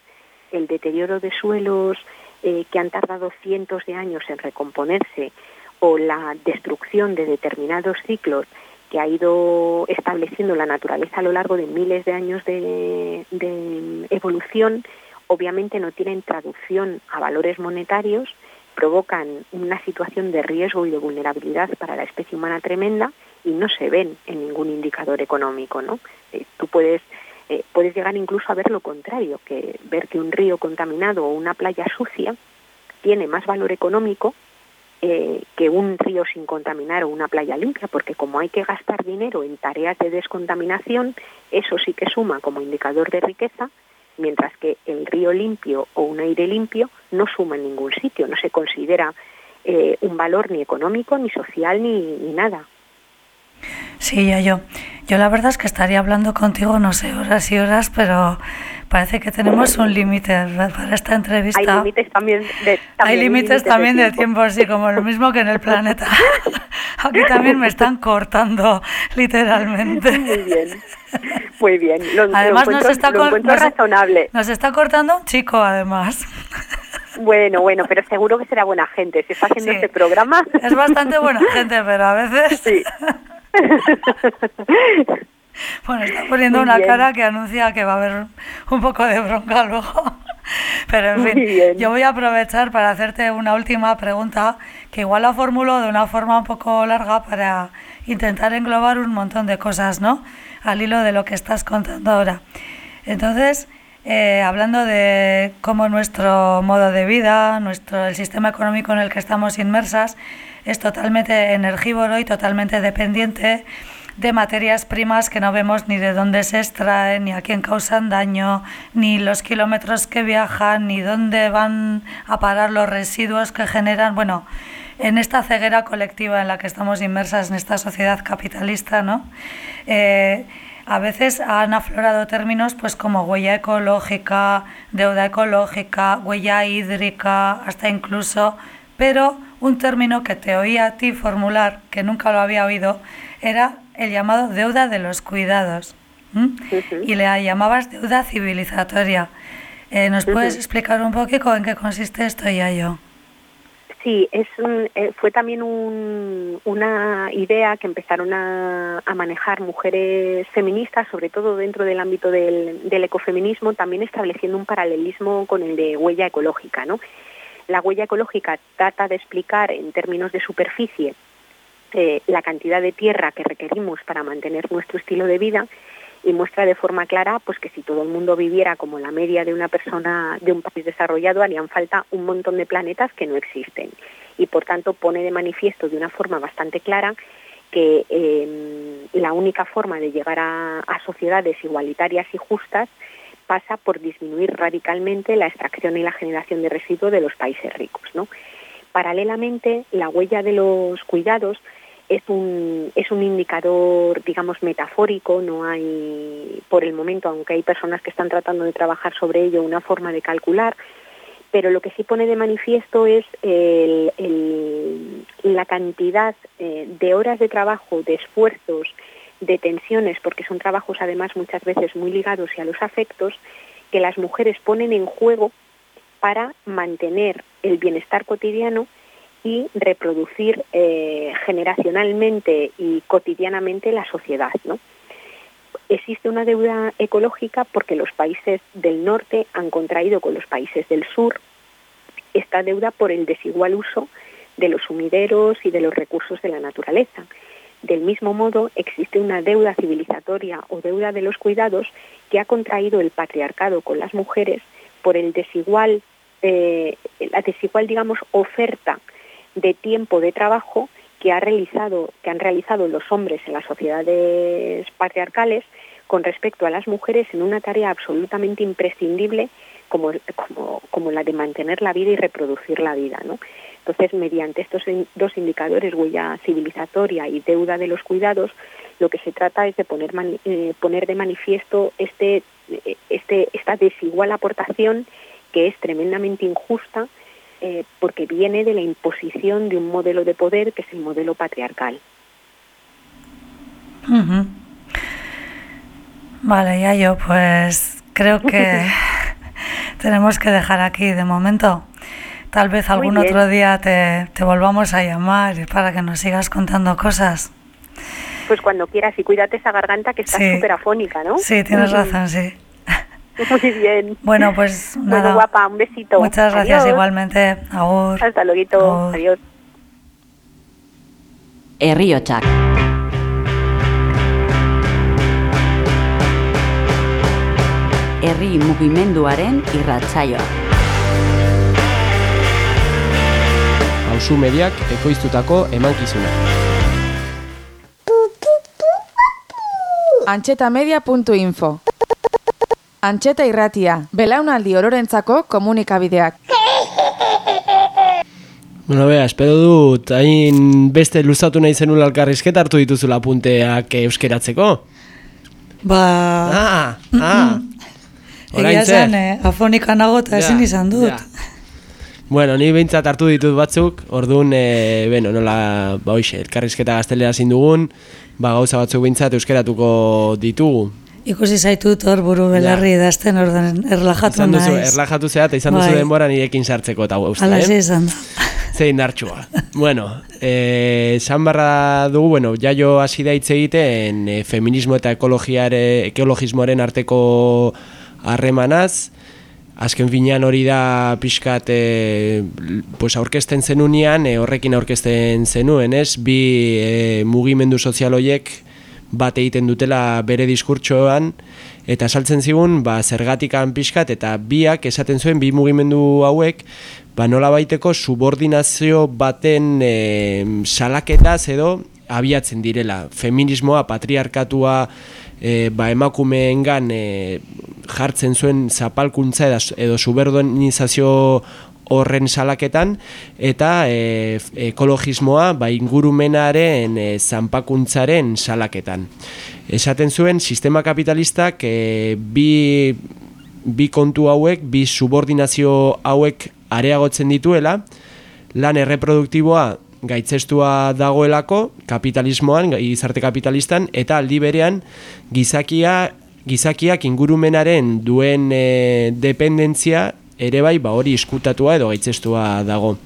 el deterioro de suelos, eh, que han tardado cientos de años en recomponerse o la destrucción de determinados ciclos que ha ido estableciendo la naturaleza a lo largo de miles de años de, de evolución, obviamente no tienen traducción a valores monetarios, provocan una situación de riesgo y de vulnerabilidad para la especie humana tremenda y no se ven en ningún indicador económico, ¿no? Eh, tú puedes eh, puedes llegar incluso a ver lo contrario, que ver que un río contaminado o una playa sucia tiene más valor económico eh, que un río sin contaminar o una playa limpia, porque como hay que gastar dinero en tareas de descontaminación, eso sí que suma como indicador de riqueza, mientras que el río limpio o un aire limpio no suma en ningún sitio, no se considera eh, un valor ni económico, ni social, ni, ni nada. Sí, ya yo. Yo la verdad es que estaría hablando contigo, no sé, horas y horas, pero parece que tenemos un límite para esta entrevista. Hay límites también de Hay también límites también de tiempo. tiempo, sí, como lo mismo que en el planeta. Aquí también me están cortando, literalmente. Muy bien. Muy bien. Lo, lo Además nos está, lo nos- razonable. nos está cortando un chico, además. Bueno, bueno, pero seguro que será buena gente. Si está haciendo Sí. este programa. Es bastante buena gente, pero a veces... Sí. Bueno, está poniendo Muy una bien. cara que anuncia que va a haber un poco de bronca luego. Pero en Muy fin, bien. yo voy a aprovechar para hacerte una última pregunta que igual la formulo de una forma un poco larga para intentar englobar un montón de cosas, ¿no? Al hilo de lo que estás contando ahora. Entonces, eh, hablando de cómo nuestro modo de vida, nuestro, el sistema económico en el que estamos inmersas, es totalmente energívoro y totalmente dependiente de materias primas que no vemos ni de dónde se extraen, ni a quién causan daño, ni los kilómetros que viajan, ni dónde van a parar los residuos que generan. Bueno, en esta ceguera colectiva en la que estamos inmersas en esta sociedad capitalista, ¿no? Eh, a veces han aflorado términos pues como huella ecológica, deuda ecológica, huella hídrica, hasta incluso, pero un término que te oía a ti formular, que nunca lo había oído, era el llamado deuda de los cuidados. Y le llamabas deuda civilizatoria. Eh, ¿Nos puedes explicar un poquito en qué consiste esto, ya yo? Sí, es un- eh, fue también un- una idea que empezaron a, a manejar mujeres feministas, sobre todo dentro del ámbito del, del ecofeminismo, también estableciendo un paralelismo con el de huella ecológica. ¿no? La huella ecológica trata de explicar en términos de superficie eh, la cantidad de tierra que requerimos para mantener nuestro estilo de vida y muestra de forma clara pues que si todo el mundo viviera como la media de una persona de un país desarrollado harían falta un montón de planetas que no existen. Y por tanto pone de manifiesto de una forma bastante clara que eh, la única forma de llegar a, a sociedades igualitarias y justas pasa por disminuir radicalmente la extracción y la generación de residuos de los países ricos. ¿no? Paralelamente, la huella de los cuidados es un, es un indicador, digamos, metafórico, no hay, por el momento, aunque hay personas que están tratando de trabajar sobre ello, una forma de calcular, pero lo que sí pone de manifiesto es la cantidad eh, de horas de trabajo, de esfuerzos, de tensiones, porque son trabajos además muchas veces muy ligados y a los afectos, que las mujeres ponen en juego para mantener el bienestar cotidiano y reproducir eh, generacionalmente y cotidianamente la sociedad, ¿no? Existe una deuda ecológica porque los países del norte han contraído con los países del sur esta deuda por el desigual uso de los sumideros y de los recursos de la naturaleza. Del mismo modo, existe una deuda civilizatoria o deuda de los cuidados que ha contraído el patriarcado con las mujeres por el desigual, eh, la desigual, digamos, oferta de tiempo de trabajo que ha realizado, que han realizado los hombres en las sociedades patriarcales con respecto a las mujeres en una tarea absolutamente imprescindible como, como, como la de mantener la vida y reproducir la vida, ¿no? Entonces, mediante estos dos indicadores, huella civilizatoria y deuda de los cuidados, lo que se trata es de poner, mani- eh, poner de manifiesto este, eh, este, esta desigual aportación que es tremendamente injusta eh, porque viene de la imposición de un modelo de poder que es el modelo patriarcal. Vale, ya yo pues creo que tenemos que dejar aquí de momento. Tal vez algún otro día te, te volvamos a llamar para que nos sigas contando cosas. Pues cuando quieras y cuídate esa garganta que está Sí. súper afónica, ¿no? Sí, tienes Ujú. razón, sí. Muy bien. Bueno, pues nada. Bueno, guapa, un besito. Muchas gracias Adiós. igualmente. Agur. Hasta luego. Agur. Adiós. Herriotsak. Herri mugimenduaren irratsaioa. Hauzu mediak ekoiztutako emankizuna. Antxetamedia.info Antxeta irratia, belaunaldi ororentzako komunikabideak. Bueno, bea, espero dut, hain beste luzatu nahi zenula elkarrizketa hartu dituzula punteak euskeratzeko. Ba, Ah, ah. egia esan, eh, afonika nago eta ezin Ja, izan dut. ja. Bueno, ni behintzat hartu ditut batzuk, orduan, e, bueno, nola, ba hoxe, elkarrizketa gaztelera dugun, ba gauza batzuk behintzat euskeratuko ditugu. Ikusi zaitut hor buru belarri idazten ordan erlajatu Izan duzu, naiz. erlajatu zea eta izan duzu Bai. denbora nirekin sartzeko eta uste, Hala eh? izan da. Zein dartxua. bueno, eh, esan barra dugu, bueno, jaio hasi da hitz egiten eh, feminismo eta ekologiare, ekologismoaren arteko harremanaz, azken finean hori da pixkat eh, pues aurkezten zenunean, eh, horrekin aurkezten zenuen, ez? Bi eh, mugimendu sozial horiek bat egiten dutela bere diskurtsoan eta saltzen zigun ba, zergatikan pixkat eta biak esaten zuen bi mugimendu hauek ba, nola baiteko subordinazio baten e, salaketaz edo abiatzen direla. Feminismoa, patriarkatua e, ba, emakumeengan e, jartzen zuen zapalkuntza edo, edo subordinizazio horren salaketan eta e, ekologismoa ba, ingurumenaren e, zanpakuntzaren salaketan. Esaten zuen sistema kapitalistak e, bi, bi kontu hauek, bi subordinazio hauek areagotzen dituela, lan erreproduktiboa gaitzestua dagoelako kapitalismoan, gizarte kapitalistan, eta aldi berean gizakia, gizakiak ingurumenaren duen e, dependentzia ere bai ba hori iskutatua edo gaitzestua dago.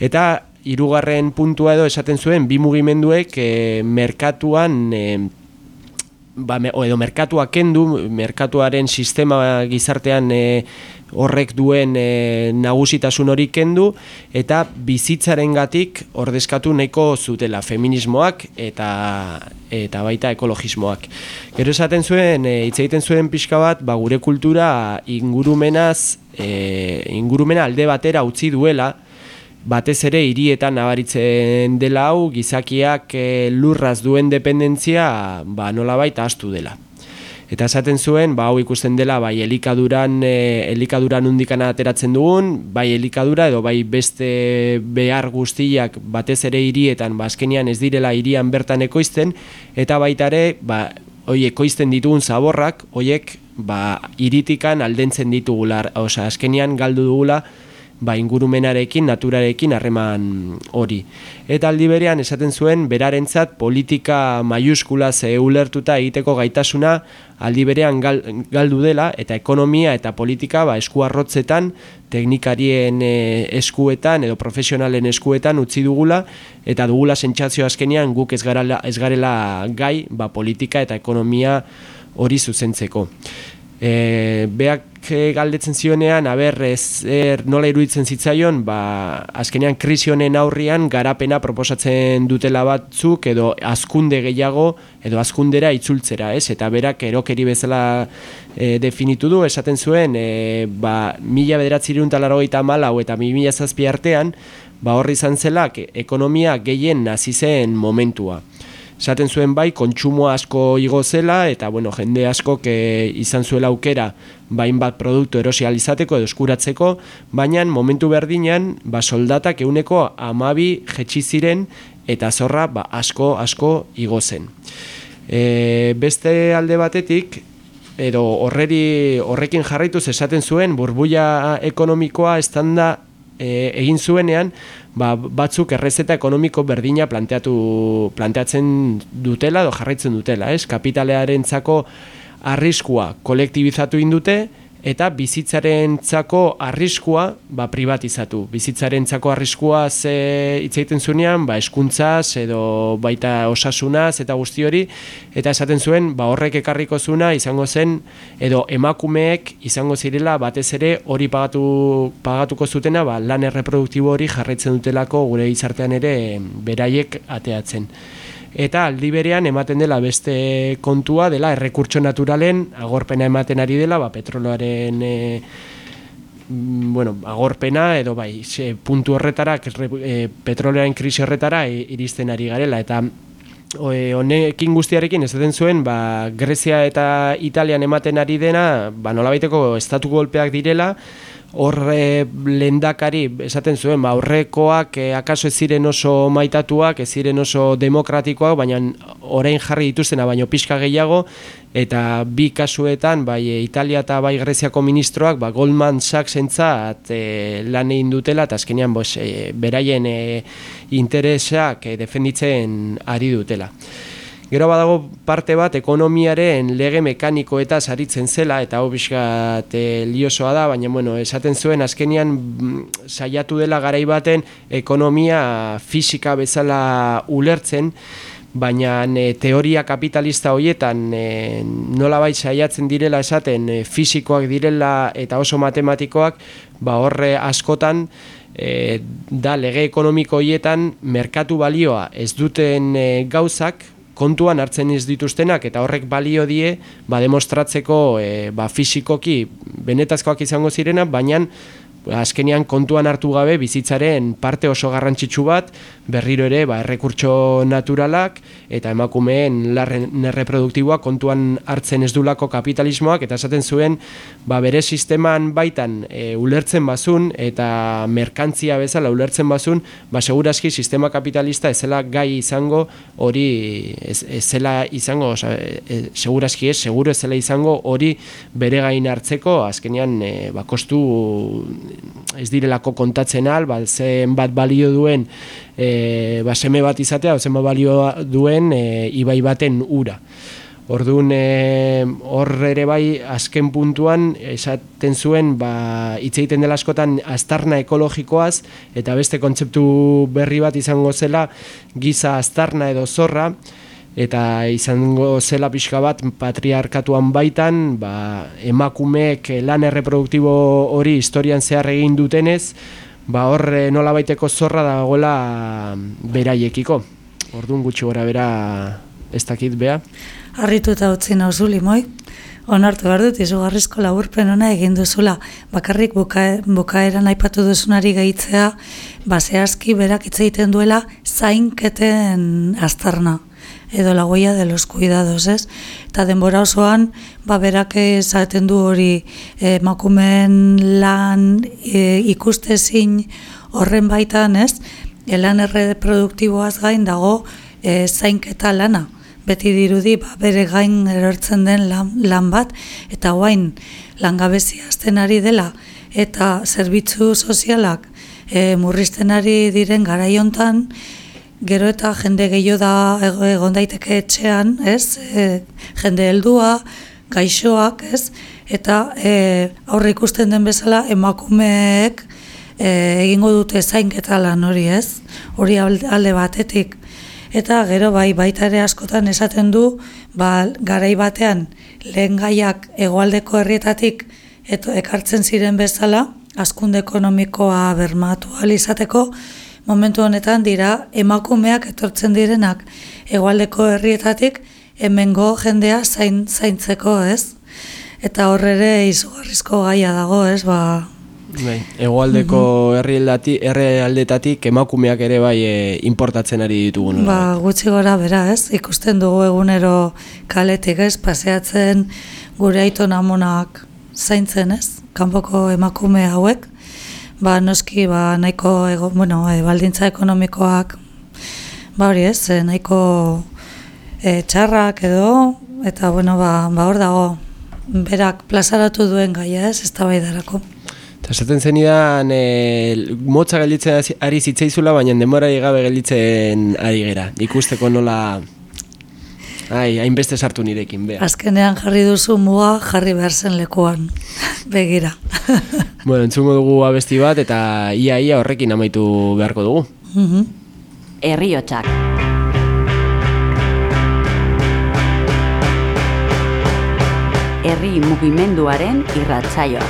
Eta hirugarren puntua edo esaten zuen bi mugimenduek e, merkatuan e, ba, o edo merkatua kendu, merkatuaren sistema gizartean e, horrek duen e, nagusitasun hori kendu eta bizitzarengatik ordezkatu nahiko zutela feminismoak eta eta baita ekologismoak. Gero esaten zuen, e, hitz egiten zuen pixka bat, ba, gure kultura ingurumenaz, e, ingurumena alde batera utzi duela, batez ere hirietan nabaritzen dela hau gizakiak e, lurraz duen dependentzia ba nolabait ahaztu dela. Eta esaten zuen, ba hau ikusten dela bai elikaduran e, elikaduran undikana ateratzen dugun, bai elikadura edo bai beste behar guztiak batez ere hirietan ba azkenean ez direla hirian bertan ekoizten eta baita ere ba hoi ekoizten ditugun zaborrak, hoiek ba hiritikan aldentzen ditugula, osea azkenean galdu dugula ba, ingurumenarekin, naturarekin harreman hori. Eta aldi berean esaten zuen berarentzat politika maiuskula ze ulertuta egiteko gaitasuna aldi berean gal, galdu dela eta ekonomia eta politika ba, eskuarrotzetan teknikarien e, eskuetan edo profesionalen eskuetan utzi dugula eta dugula sentsazio azkenean guk ez garela, ez garela gai ba, politika eta ekonomia hori zuzentzeko. E, beak galdetzen zionean, aber, ez, er, nola iruditzen zitzaion, ba, azkenean krisi honen aurrian garapena proposatzen dutela batzuk edo azkunde gehiago edo azkundera itzultzera, ez? Eta berak erokeri bezala e, definitu du, esaten zuen, e, ba, mila bederatzi iruntalarrogeita malau eta mi mila zazpi artean, ba, horri izan zela ekonomia gehien nazi zen momentua. Esaten zuen bai, kontsumo asko igo zela eta bueno, jende asko izan zuela aukera bain bat produktu erosializateko edo eskuratzeko, baina momentu berdinean ba, soldatak euneko amabi jetxi ziren eta zorra ba, asko asko igo zen. E, beste alde batetik, edo horreri horrekin jarraituz esaten zuen burbuia ekonomikoa estanda e, egin zuenean ba, batzuk errezeta ekonomiko berdina planteatu planteatzen dutela edo jarraitzen dutela, ez? Kapitalearentzako arriskua kolektibizatu indute eta bizitzarentzako arriskua ba, privatizatu. Bizitzarentzako arriskua ze hitz egiten zuenean, ba, eskuntzaz edo baita osasunaz eta guzti hori, eta esaten zuen ba, horrek ekarriko zuna izango zen edo emakumeek izango zirela batez ere hori pagatu, pagatuko zutena ba, lan erreproduktibo hori jarraitzen dutelako gure gizartean ere beraiek ateatzen eta aldi berean ematen dela beste kontua dela errekurtso naturalen agorpena ematen ari dela ba, petroloaren e, bueno, agorpena edo bai, ze, puntu horretara e, petrolearen krisi horretara i- iristen ari garela. Eta o, e, honekin guztiarekin esaten zuen ba, Grezia eta Italian ematen ari dena ba, nolabaiteko estatu golpeak direla horre lendakari esaten zuen, ba, aurrekoak eh, akaso ez ziren oso maitatuak, ez ziren oso demokratikoak, baina orain jarri dituztena baino pixka gehiago, eta bi kasuetan, bai eh, Italia eta bai Greziako ministroak, ba, Goldman Sachs entzat eh, lan egin dutela, eta azkenean bos, eh, beraien eh, interesak eh, defenditzen ari dutela. Gero badago parte bat ekonomiaren lege mekanikoetaz aritzen zela eta hau pixkat e, liosoa da, baina bueno, esaten zuen azkenean mm, saiatu dela garai baten ekonomia fisika bezala ulertzen, baina e, teoria kapitalista hoietan e, nolabait saiatzen direla esaten e, fisikoak direla eta oso matematikoak, ba horre askotan e, da lege ekonomiko hoietan merkatu balioa. Ez duten e, gauzak kontuan hartzen ez dituztenak eta horrek balio die ba, demostratzeko e, ba, fisikoki benetazkoak izango zirena, baina azkenean kontuan hartu gabe bizitzaren parte oso garrantzitsu bat berriro ere ba, errekurtso naturalak eta emakumeen larren erreproduktiboak kontuan hartzen ez dulako kapitalismoak eta esaten zuen ba, bere sisteman baitan e, ulertzen bazun eta merkantzia bezala ulertzen bazun ba, seguraski sistema kapitalista ezela gai izango hori ez, ez zela izango oza, e, seguraski ez, seguro ez zela izango hori bere gain hartzeko azkenean e, ba, kostu ez direlako kontatzen al, ba, zen bat balio duen e, ba, seme bat izatea, o zenbat balio duen e, ibai baten ura. Orduan e, hor ere bai azken puntuan esaten zuen ba, hitz egiten dela askotan aztarna ekologikoaz eta beste kontzeptu berri bat izango zela giza aztarna edo zorra eta izango zela pixka bat patriarkatuan baitan ba, emakumeek lan erreproduktibo hori historian zehar egin dutenez ba hor eh, nola baiteko zorra dagoela beraiekiko. Orduan gutxi gora bera ez dakit bea. Harrituta utzi nauzu limoi. Onartu behar dut, izugarrizko laburpen ona egin duzula. Bakarrik buka, bukaeran aipatu duzunari ba, zehazki berak hitz egiten duela zainketen aztarna edo la huella de los cuidados, ez? Eta denbora osoan, ba, berak esaten du hori emakumeen lan e, ikustezin horren baitan, ez? Elan erreproduktiboaz gain dago e, zainketa lana beti dirudi ba, bere gain erortzen den lan, lan bat, eta guain langabezia azten ari dela, eta zerbitzu sozialak e, murrizten ari diren garaiontan, gero eta jende gehiago da ego- egon daiteke etxean, ez? E, jende heldua, gaixoak, ez? Eta e, aurre ikusten den bezala emakumeek e, egingo dute zainketa lan hori, ez? Hori alde batetik. Eta gero bai baita ere askotan esaten du, ba, garai batean lehen gaiak hegoaldeko herrietatik eto ekartzen ziren bezala, hazkunde ekonomikoa bermatu ahal izateko, momentu honetan dira emakumeak etortzen direnak hegoaldeko herrietatik hemengo jendea zain, zaintzeko, ez? Eta hor ere izugarrizko gaia dago, ez? Ba, Bai, hegoaldeko herrialdati herrialdetatik emakumeak ere bai e, importatzen ari ditugu nola. Ba, gutxi gora bera, ez? Ikusten dugu egunero kaletik, ez? Paseatzen gure aiton amonak zaintzen, ez? Kanpoko emakume hauek. Ba, noski, ba, nahiko, ego, bueno, e, baldintza ekonomikoak, ba hori ez, e, nahiko e, txarrak edo, eta, bueno, ba, ba hor dago, berak plazaratu duen gaia, ez? Ez darako. Eta esaten zenidan e, motza gelditzen ari zitzaizula, baina denbora gabe gelditzen ari gera. Ikusteko nola... Ai, hainbeste sartu nirekin, bea. Azkenean jarri duzu muga jarri behar zen lekuan. begira. Bueno, entzungo dugu abesti bat eta ia ia horrekin amaitu beharko dugu. Mhm. Herriotsak. Herri mugimenduaren irratsaioa.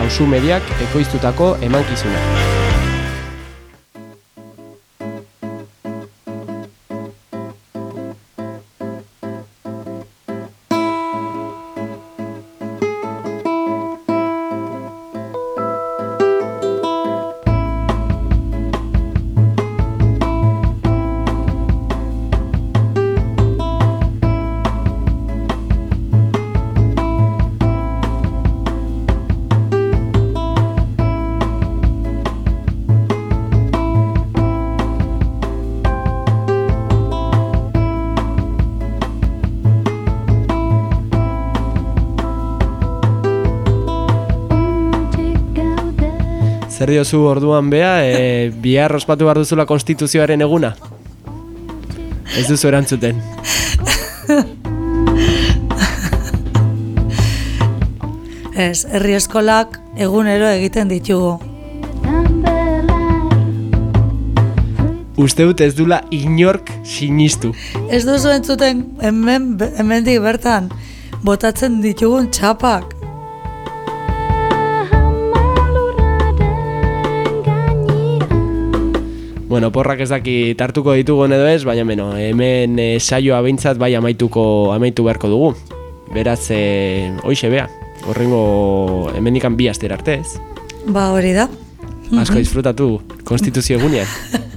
Hauzu mediak ekoiztutako emankizuna. Zer diozu orduan bea, e, bihar ospatu behar duzula konstituzioaren eguna? Ez duzu erantzuten. Ez, herri eskolak egunero egiten ditugu. Uste dut ez dula inork sinistu. Ez duzu entzuten hemen, hemendik bertan botatzen ditugun txapak. Bueno, porrak ez daki tartuko ditugun edo ez, baina beno, hemen e, saioa behintzat bai amaituko amaitu beharko dugu. Beraz, e, hoixe bea, horrengo hemenikan bi astera arte ez. Ba hori da. Asko disfrutatu, konstituzio egunean.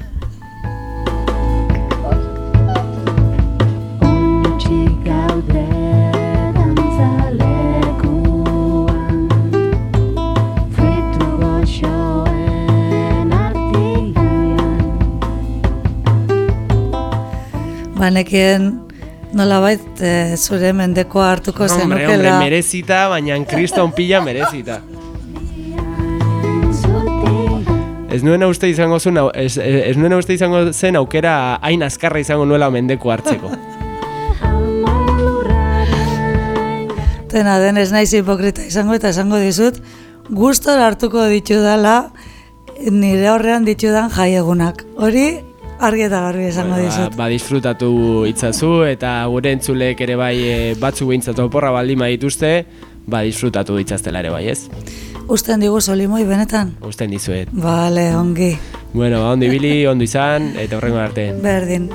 Banekien nolabait e, zure mendekoa hartuko hombre, hombre, zenukela. merezita, baina kriston pila merezita. Ez nuena uste izango au- ez, ez nuena uste izango zen aukera hain azkarra izango nuela mendeko hartzeko. Tena den ez naiz hipokrita izango eta esango dizut, gustor hartuko ditudala nire horrean ditudan jaiegunak. Hori argi eta garbi esango Ba, dizut. ba disfrutatu itzazu eta gure entzulek ere bai e, batzu behintzat oporra baldin dituzte, ba disfrutatu ditzaztela ere bai ez. Usten digu solimoi benetan? Usten dizuet. Bale, ongi. Bueno, ba, ondo ibili, ondo izan, eta horrengo arte. Berdin.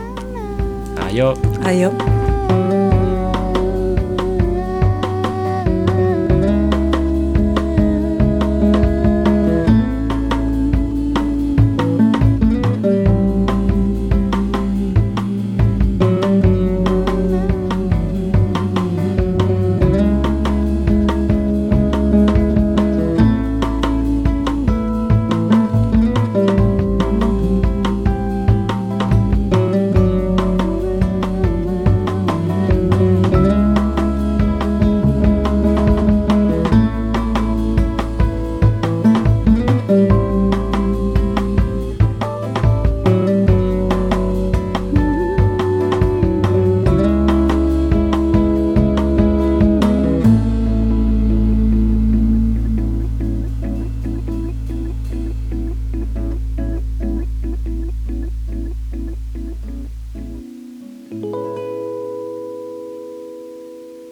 Aio. Aio.